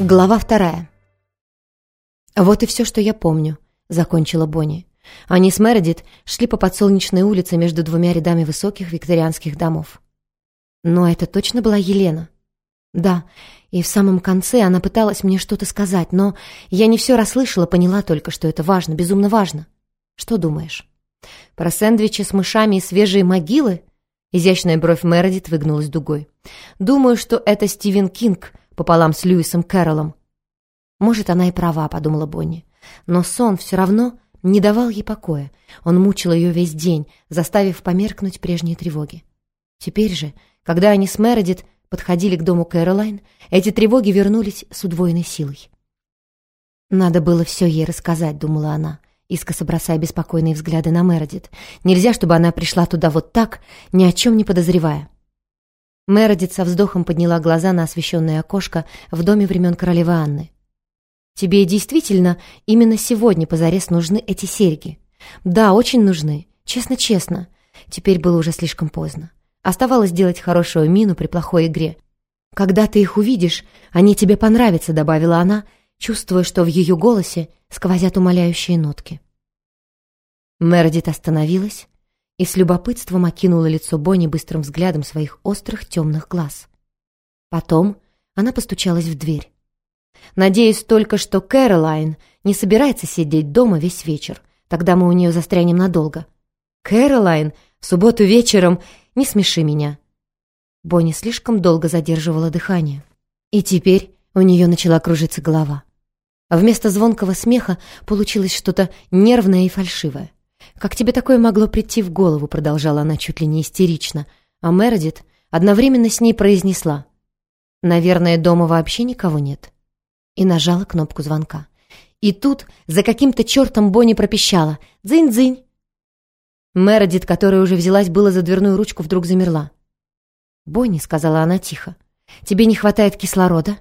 Глава вторая. «Вот и все, что я помню», — закончила Бонни. Они с Мередит шли по подсолнечной улице между двумя рядами высоких викторианских домов. Но это точно была Елена. Да, и в самом конце она пыталась мне что-то сказать, но я не все расслышала, поняла только, что это важно, безумно важно. Что думаешь? Про сэндвичи с мышами и свежие могилы? Изящная бровь Мередит выгнулась дугой. Думаю, что это Стивен Кинг пополам с Льюисом Кэрролом. Может, она и права, подумала Бонни. Но сон все равно не давал ей покоя. Он мучил ее весь день, заставив померкнуть прежние тревоги. Теперь же, когда они с Мередит подходили к дому Кэролайн, эти тревоги вернулись с удвоенной силой. «Надо было все ей рассказать», — думала она, искоса бросая беспокойные взгляды на Мередит. «Нельзя, чтобы она пришла туда вот так, ни о чем не подозревая». Мередит со вздохом подняла глаза на освещенное окошко в доме времен королевы Анны. «Тебе действительно именно сегодня позарез нужны эти серьги?» «Да, очень нужны. Честно-честно. Теперь было уже слишком поздно. Оставалось делать хорошую мину при плохой игре. «Когда ты их увидишь, они тебе понравятся», — добавила она, чувствуя, что в ее голосе сквозят умоляющие нотки. Мередит остановилась, и с любопытством окинула лицо Бонни быстрым взглядом своих острых темных глаз. Потом она постучалась в дверь. «Надеюсь только, что Кэролайн не собирается сидеть дома весь вечер. Тогда мы у нее застрянем надолго». «Кэролайн в субботу вечером не смеши меня». Бонни слишком долго задерживала дыхание. И теперь у нее начала кружиться голова. А вместо звонкого смеха получилось что-то нервное и фальшивое. «Как тебе такое могло прийти в голову?» — продолжала она чуть ли не истерично. А Мередит одновременно с ней произнесла. «Наверное, дома вообще никого нет». И нажала кнопку звонка. И тут за каким-то чертом Бонни пропищала. «Дзынь-дзынь!» Мередит, которая уже взялась было за дверную ручку, вдруг замерла. «Бонни», — сказала она тихо, — «тебе не хватает кислорода?»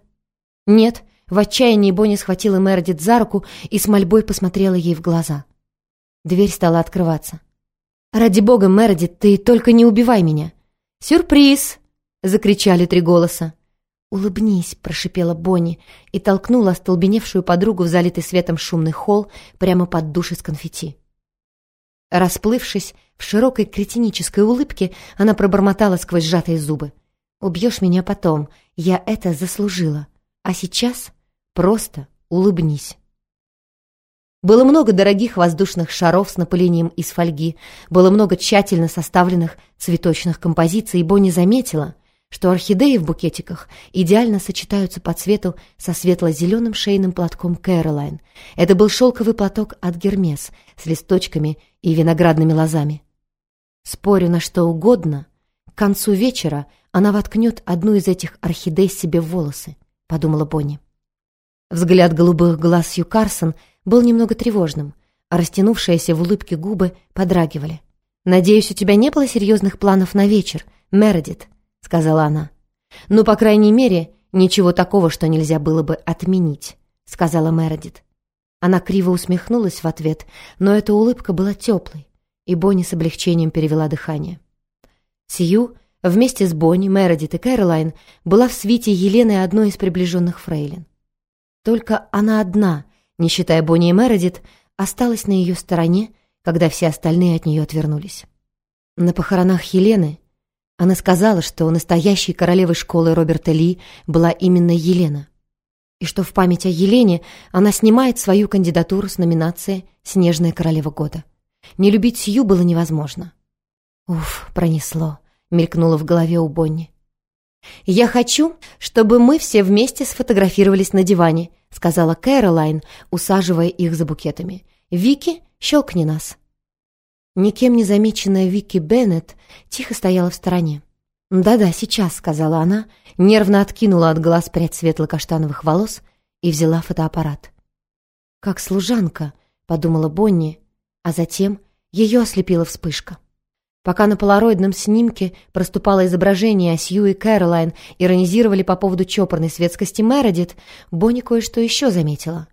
«Нет». В отчаянии Бонни схватила Мередит за руку и с мольбой посмотрела ей в глаза. Дверь стала открываться. «Ради бога, Мередит, ты только не убивай меня!» «Сюрприз!» — закричали три голоса. «Улыбнись», — прошипела Бонни и толкнула остолбеневшую подругу в залитый светом шумный холл прямо под душ из конфетти. Расплывшись в широкой кретинической улыбке, она пробормотала сквозь сжатые зубы. «Убьешь меня потом, я это заслужила. А сейчас просто улыбнись». Было много дорогих воздушных шаров с напылением из фольги, было много тщательно составленных цветочных композиций, и Бонни заметила, что орхидеи в букетиках идеально сочетаются по цвету со светло-зеленым шейным платком Кэролайн. Это был шелковый платок от Гермес с листочками и виноградными лозами. Спорю на что угодно, к концу вечера она воткнет одну из этих орхидей себе в волосы, подумала Бонни. Взгляд голубых глаз Сью Карсон — был немного тревожным, а растянувшиеся в улыбке губы подрагивали. «Надеюсь, у тебя не было серьезных планов на вечер, Мередит», — сказала она. «Ну, по крайней мере, ничего такого, что нельзя было бы отменить», — сказала Мередит. Она криво усмехнулась в ответ, но эта улыбка была теплой, и Бонни с облегчением перевела дыхание. Сью вместе с Бонни, Мередит и Кэролайн была в свите Елены одной из приближенных фрейлин. Только она одна не считая Бонни и Мередит, осталась на ее стороне, когда все остальные от нее отвернулись. На похоронах Елены она сказала, что настоящей королевой школы Роберта Ли была именно Елена, и что в память о Елене она снимает свою кандидатуру с номинации «Снежная королева года». Не любить Сью было невозможно. «Уф, пронесло», — мелькнуло в голове у Бонни. «Я хочу, чтобы мы все вместе сфотографировались на диване», сказала Кэролайн, усаживая их за букетами. «Вики, щелкни нас». Никем не замеченная Вики Беннет тихо стояла в стороне. «Да-да, сейчас», — сказала она, нервно откинула от глаз прядь светло-каштановых волос и взяла фотоаппарат. «Как служанка», — подумала Бонни, а затем ее ослепила вспышка. Пока на полароидном снимке проступало изображение Сью и Кэролайн иронизировали по поводу чопорной светскости Мередит, Бонни кое-что еще заметила.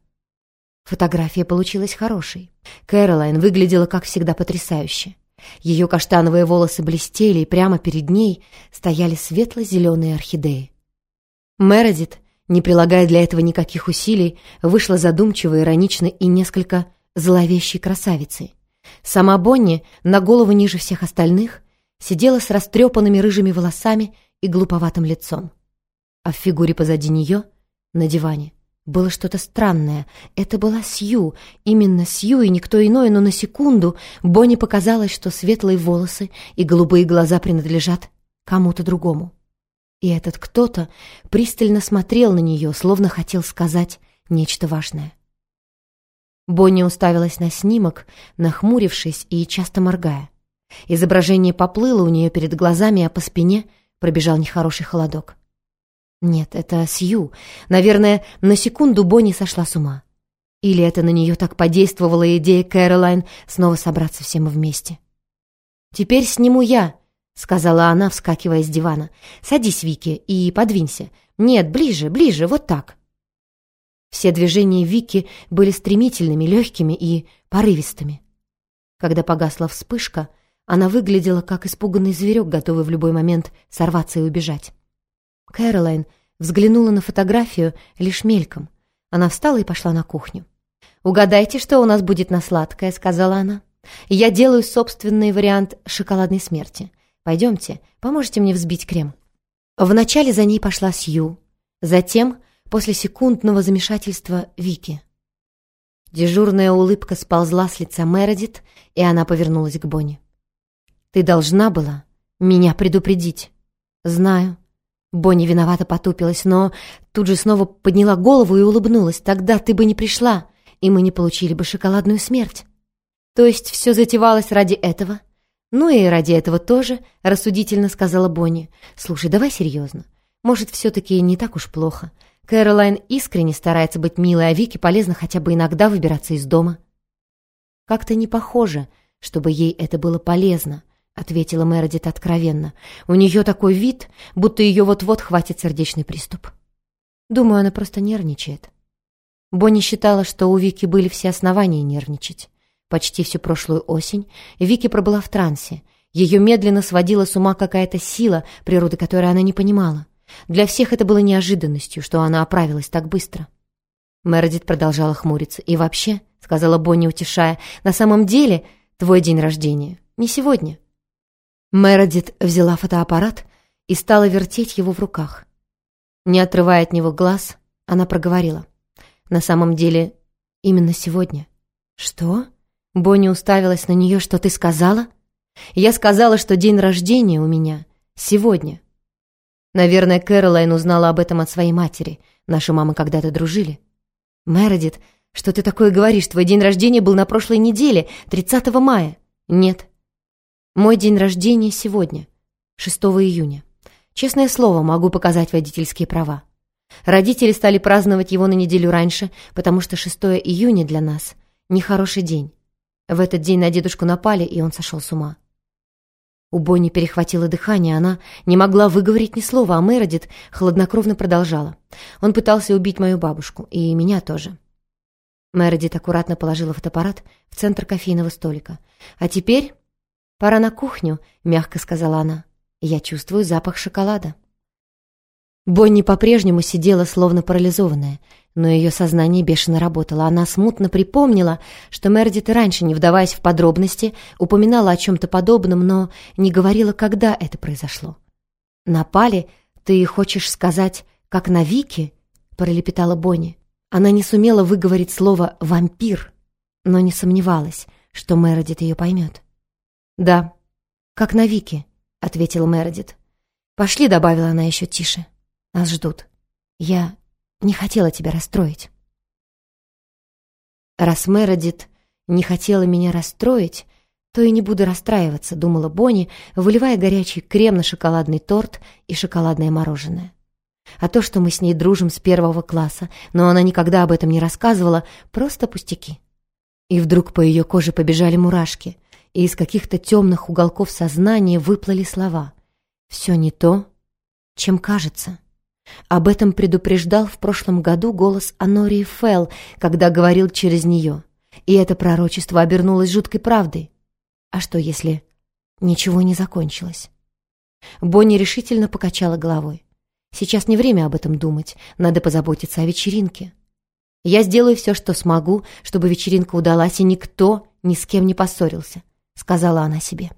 Фотография получилась хорошей. Кэролайн выглядела, как всегда, потрясающе. Ее каштановые волосы блестели, и прямо перед ней стояли светло-зеленые орхидеи. Мередит, не прилагая для этого никаких усилий, вышла задумчивой, ироничной и несколько зловещей красавицей. Сама Бонни, на голову ниже всех остальных, сидела с растрепанными рыжими волосами и глуповатым лицом. А в фигуре позади нее, на диване, было что-то странное. Это была Сью, именно Сью и никто иной, но на секунду Бонни показалось, что светлые волосы и голубые глаза принадлежат кому-то другому. И этот кто-то пристально смотрел на нее, словно хотел сказать нечто важное. Бонни уставилась на снимок, нахмурившись и часто моргая. Изображение поплыло у нее перед глазами, а по спине пробежал нехороший холодок. Нет, это Сью. Наверное, на секунду Бонни сошла с ума. Или это на нее так подействовала идея Кэролайн снова собраться всем вместе. «Теперь сниму я», — сказала она, вскакивая с дивана. «Садись, Вики, и подвинься. Нет, ближе, ближе, вот так». Все движения Вики были стремительными, легкими и порывистыми. Когда погасла вспышка, она выглядела как испуганный зверек, готовый в любой момент сорваться и убежать. Кэролайн взглянула на фотографию лишь мельком. Она встала и пошла на кухню. «Угадайте, что у нас будет на сладкое», — сказала она. «Я делаю собственный вариант шоколадной смерти. Пойдемте, поможете мне взбить крем». Вначале за ней пошла Сью, затем, после секундного замешательства, Вики. Дежурная улыбка сползла с лица Мередит, и она повернулась к Бонни. «Ты должна была меня предупредить». «Знаю», Бонни виновато потупилась, но тут же снова подняла голову и улыбнулась. «Тогда ты бы не пришла, и мы не получили бы шоколадную смерть». «То есть все затевалось ради этого?» «Ну и ради этого тоже», — рассудительно сказала Бонни. «Слушай, давай серьезно. Может, все-таки не так уж плохо. Кэролайн искренне старается быть милой, а Вике полезно хотя бы иногда выбираться из дома». Как-то не похоже, чтобы ей это было полезно —— ответила Мередит откровенно. «У нее такой вид, будто ее вот-вот хватит сердечный приступ. Думаю, она просто нервничает». Бонни считала, что у Вики были все основания нервничать. Почти всю прошлую осень Вики пробыла в трансе. Ее медленно сводила с ума какая-то сила, природы которой она не понимала. Для всех это было неожиданностью, что она оправилась так быстро. Мередит продолжала хмуриться. «И вообще», — сказала Бонни, утешая, — «на самом деле твой день рождения не сегодня». Мередит взяла фотоаппарат и стала вертеть его в руках. Не отрывая от него глаз, она проговорила. «На самом деле, именно сегодня». «Что?» Бонни уставилась на нее. «Что ты сказала?» «Я сказала, что день рождения у меня сегодня». Наверное, Кэролайн узнала об этом от своей матери. Наши мамы когда-то дружили. «Мередит, что ты такое говоришь? Твой день рождения был на прошлой неделе, 30 мая». «Нет, мой день рождения сегодня, 6 июня. Честное слово, могу показать водительские права. Родители стали праздновать его на неделю раньше, потому что 6 июня для нас — нехороший день. В этот день на дедушку напали, и он сошел с ума. У Бонни перехватило дыхание, она не могла выговорить ни слова, а Мередит хладнокровно продолжала. Он пытался убить мою бабушку, и меня тоже. Мередит аккуратно положила фотоаппарат в центр кофейного столика. «А теперь «Пора на кухню», — мягко сказала она. «Я чувствую запах шоколада». Бонни по-прежнему сидела словно парализованная, но ее сознание бешено работало. Она смутно припомнила, что Мердит раньше, не вдаваясь в подробности, упоминала о чем-то подобном, но не говорила, когда это произошло. «Напали? Ты хочешь сказать, как на Вике?» — пролепетала Бонни. Она не сумела выговорить слово «вампир», но не сомневалась, что Мередит ее поймет. «Да, как на Вике», — ответил Мередит. «Пошли», — добавила она еще тише. «Нас ждут. Я не хотела тебя расстроить». «Раз Мередит не хотела меня расстроить, то и не буду расстраиваться», — думала Бонни, выливая горячий крем на шоколадный торт и шоколадное мороженое. А то, что мы с ней дружим с первого класса, но она никогда об этом не рассказывала, просто пустяки. И вдруг по ее коже побежали мурашки и из каких-то темных уголков сознания выплыли слова. «Все не то, чем кажется». Об этом предупреждал в прошлом году голос Анории Фелл, когда говорил через нее. И это пророчество обернулось жуткой правдой. А что, если ничего не закончилось? Бонни решительно покачала головой. Сейчас не время об этом думать, надо позаботиться о вечеринке. Я сделаю все, что смогу, чтобы вечеринка удалась, и никто ни с кем не поссорился, сказала она себе.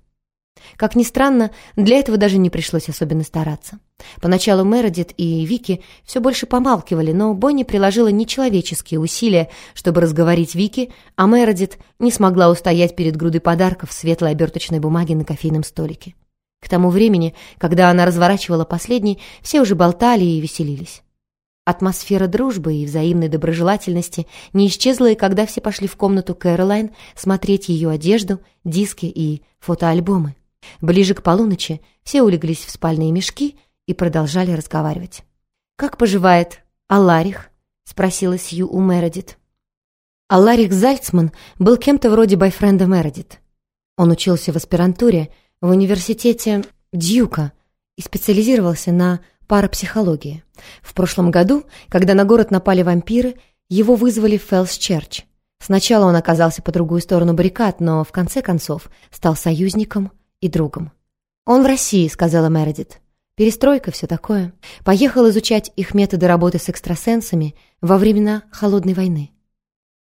Как ни странно, для этого даже не пришлось особенно стараться. Поначалу Мередит и Вики все больше помалкивали, но Бонни приложила нечеловеческие усилия, чтобы разговорить Вики, а Мередит не смогла устоять перед грудой подарков в светлой оберточной бумаге на кофейном столике. К тому времени, когда она разворачивала последний, все уже болтали и веселились. Атмосфера дружбы и взаимной доброжелательности не исчезла и когда все пошли в комнату Кэролайн смотреть ее одежду, диски и фотоальбомы. Ближе к полуночи все улеглись в спальные мешки и продолжали разговаривать. «Как поживает Алларих?» — спросила Сью у Мередит. Алларих Зальцман был кем-то вроде бойфренда Мередит. Он учился в аспирантуре в университете Дьюка и специализировался на парапсихологии. В прошлом году, когда на город напали вампиры, его вызвали в Феллс-Черч. Сначала он оказался по другую сторону баррикад, но в конце концов стал союзником и другом. «Он в России», — сказала Мередит. «Перестройка, все такое. Поехал изучать их методы работы с экстрасенсами во времена Холодной войны».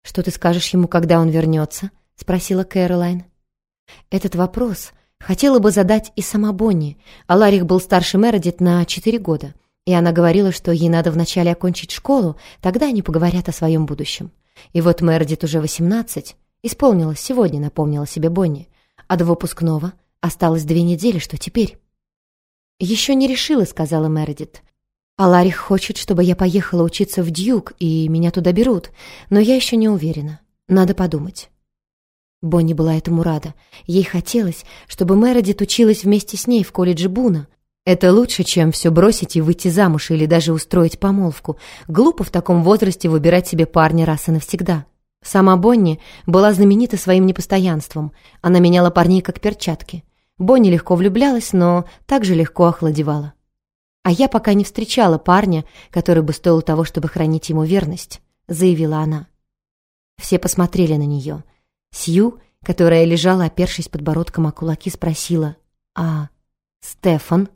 «Что ты скажешь ему, когда он вернется?» — спросила Кэролайн. Этот вопрос хотела бы задать и сама Бонни, Аларих был старше Мередит на четыре года, и она говорила, что ей надо вначале окончить школу, тогда они поговорят о своем будущем. И вот Мередит уже восемнадцать, исполнилось сегодня, напомнила себе Бонни, а до выпускного Осталось две недели, что теперь?» «Еще не решила», — сказала Мередит. «Аларих хочет, чтобы я поехала учиться в Дьюк, и меня туда берут, но я еще не уверена. Надо подумать». Бонни была этому рада. Ей хотелось, чтобы Мередит училась вместе с ней в колледже Буна. Это лучше, чем все бросить и выйти замуж или даже устроить помолвку. Глупо в таком возрасте выбирать себе парня раз и навсегда. Сама Бонни была знаменита своим непостоянством. Она меняла парней как перчатки. Бонни легко влюблялась, но также легко охладевала. «А я пока не встречала парня, который бы стоил того, чтобы хранить ему верность», — заявила она. Все посмотрели на нее. Сью, которая лежала, опершись подбородком о кулаки, спросила, «А Стефан?»